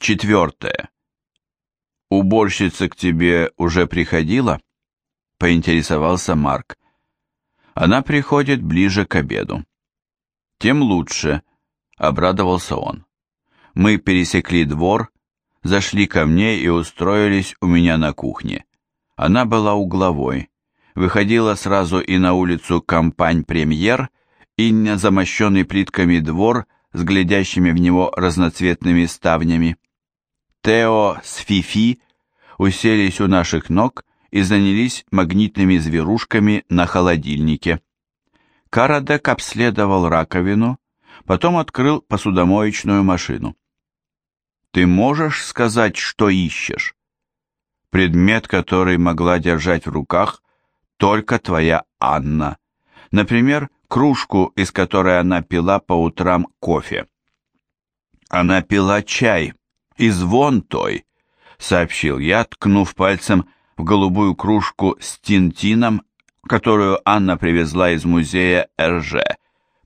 Четвертое. «Уборщица к тебе уже приходила?» — поинтересовался Марк. «Она приходит ближе к обеду». «Тем лучше», — обрадовался он. «Мы пересекли двор, зашли ко мне и устроились у меня на кухне. Она была угловой, выходила сразу и на улицу Кампань-Премьер, и на замощенный плитками двор с глядящими в него разноцветными ставнями. Тео с Фифи уселись у наших ног и занялись магнитными зверушками на холодильнике. Карадек обследовал раковину, потом открыл посудомоечную машину. «Ты можешь сказать, что ищешь?» «Предмет, который могла держать в руках, только твоя Анна. Например, кружку, из которой она пила по утрам кофе». «Она пила чай», и звон той», — сообщил я, ткнув пальцем в голубую кружку с тинтином, которую Анна привезла из музея Эрже,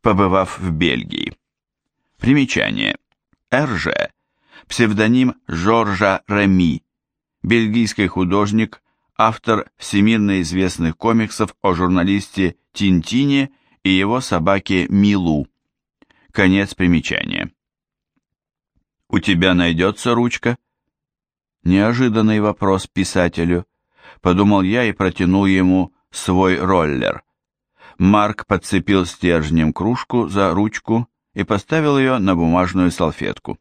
побывав в Бельгии. Примечание. Эрже — псевдоним Жоржа Реми, бельгийский художник, автор всемирно известных комиксов о журналисте Тинтине и его собаке Милу. Конец примечания. У тебя найдется ручка?» Неожиданный вопрос писателю. Подумал я и протянул ему свой роллер. Марк подцепил стержнем кружку за ручку и поставил ее на бумажную салфетку.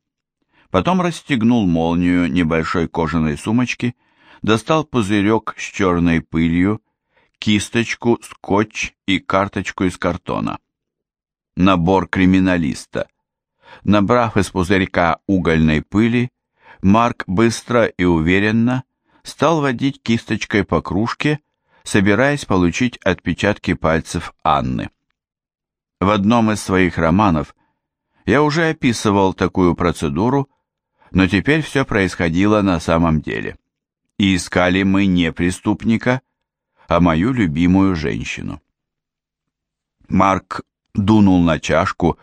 Потом расстегнул молнию небольшой кожаной сумочки, достал пузырек с черной пылью, кисточку, скотч и карточку из картона. Набор криминалиста. Набрав из пузырька угольной пыли, Марк быстро и уверенно стал водить кисточкой по кружке, собираясь получить отпечатки пальцев Анны. В одном из своих романов я уже описывал такую процедуру, но теперь все происходило на самом деле. И искали мы не преступника, а мою любимую женщину. Марк дунул на чашку,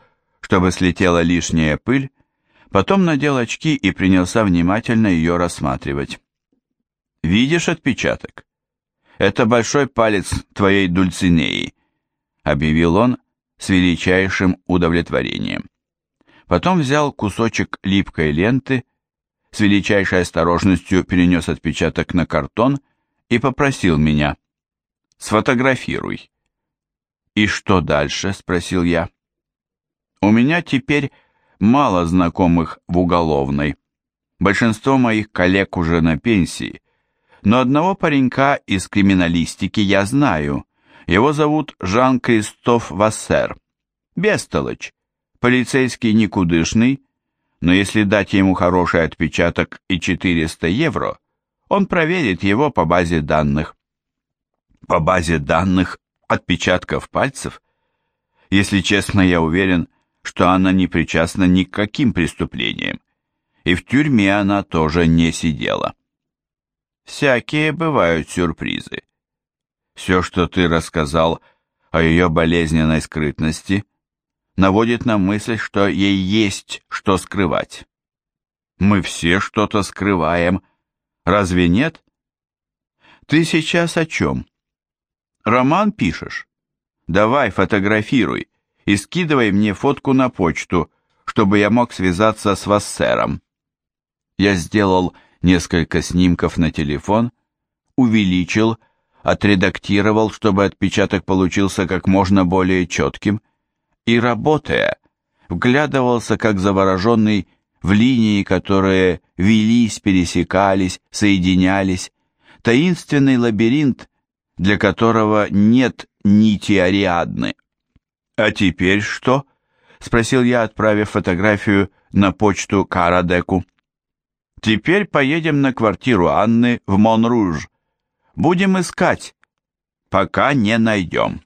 чтобы слетела лишняя пыль, потом надел очки и принялся внимательно ее рассматривать. «Видишь отпечаток? Это большой палец твоей Дульцинеи», — объявил он с величайшим удовлетворением. Потом взял кусочек липкой ленты, с величайшей осторожностью перенес отпечаток на картон и попросил меня «Сфотографируй». «И что дальше?» — спросил я. У меня теперь мало знакомых в уголовной. Большинство моих коллег уже на пенсии. Но одного паренька из криминалистики я знаю. Его зовут Жан-Кристоф Вассер. Бестолочь. Полицейский никудышный, но если дать ему хороший отпечаток и 400 евро, он проверит его по базе данных. По базе данных отпечатков пальцев? Если честно, я уверен, что что она не причастна ни к каким преступлениям, и в тюрьме она тоже не сидела. Всякие бывают сюрпризы. Все, что ты рассказал о ее болезненной скрытности, наводит на мысль, что ей есть что скрывать. Мы все что-то скрываем, разве нет? Ты сейчас о чем? Роман пишешь? Давай, фотографируй и скидывай мне фотку на почту, чтобы я мог связаться с Вассером. Я сделал несколько снимков на телефон, увеличил, отредактировал, чтобы отпечаток получился как можно более четким, и, работая, вглядывался как завороженный в линии, которые велись, пересекались, соединялись, таинственный лабиринт, для которого нет нити Ариадны. «А теперь что?» — спросил я, отправив фотографию на почту Карадеку. «Теперь поедем на квартиру Анны в Монруж. Будем искать, пока не найдем».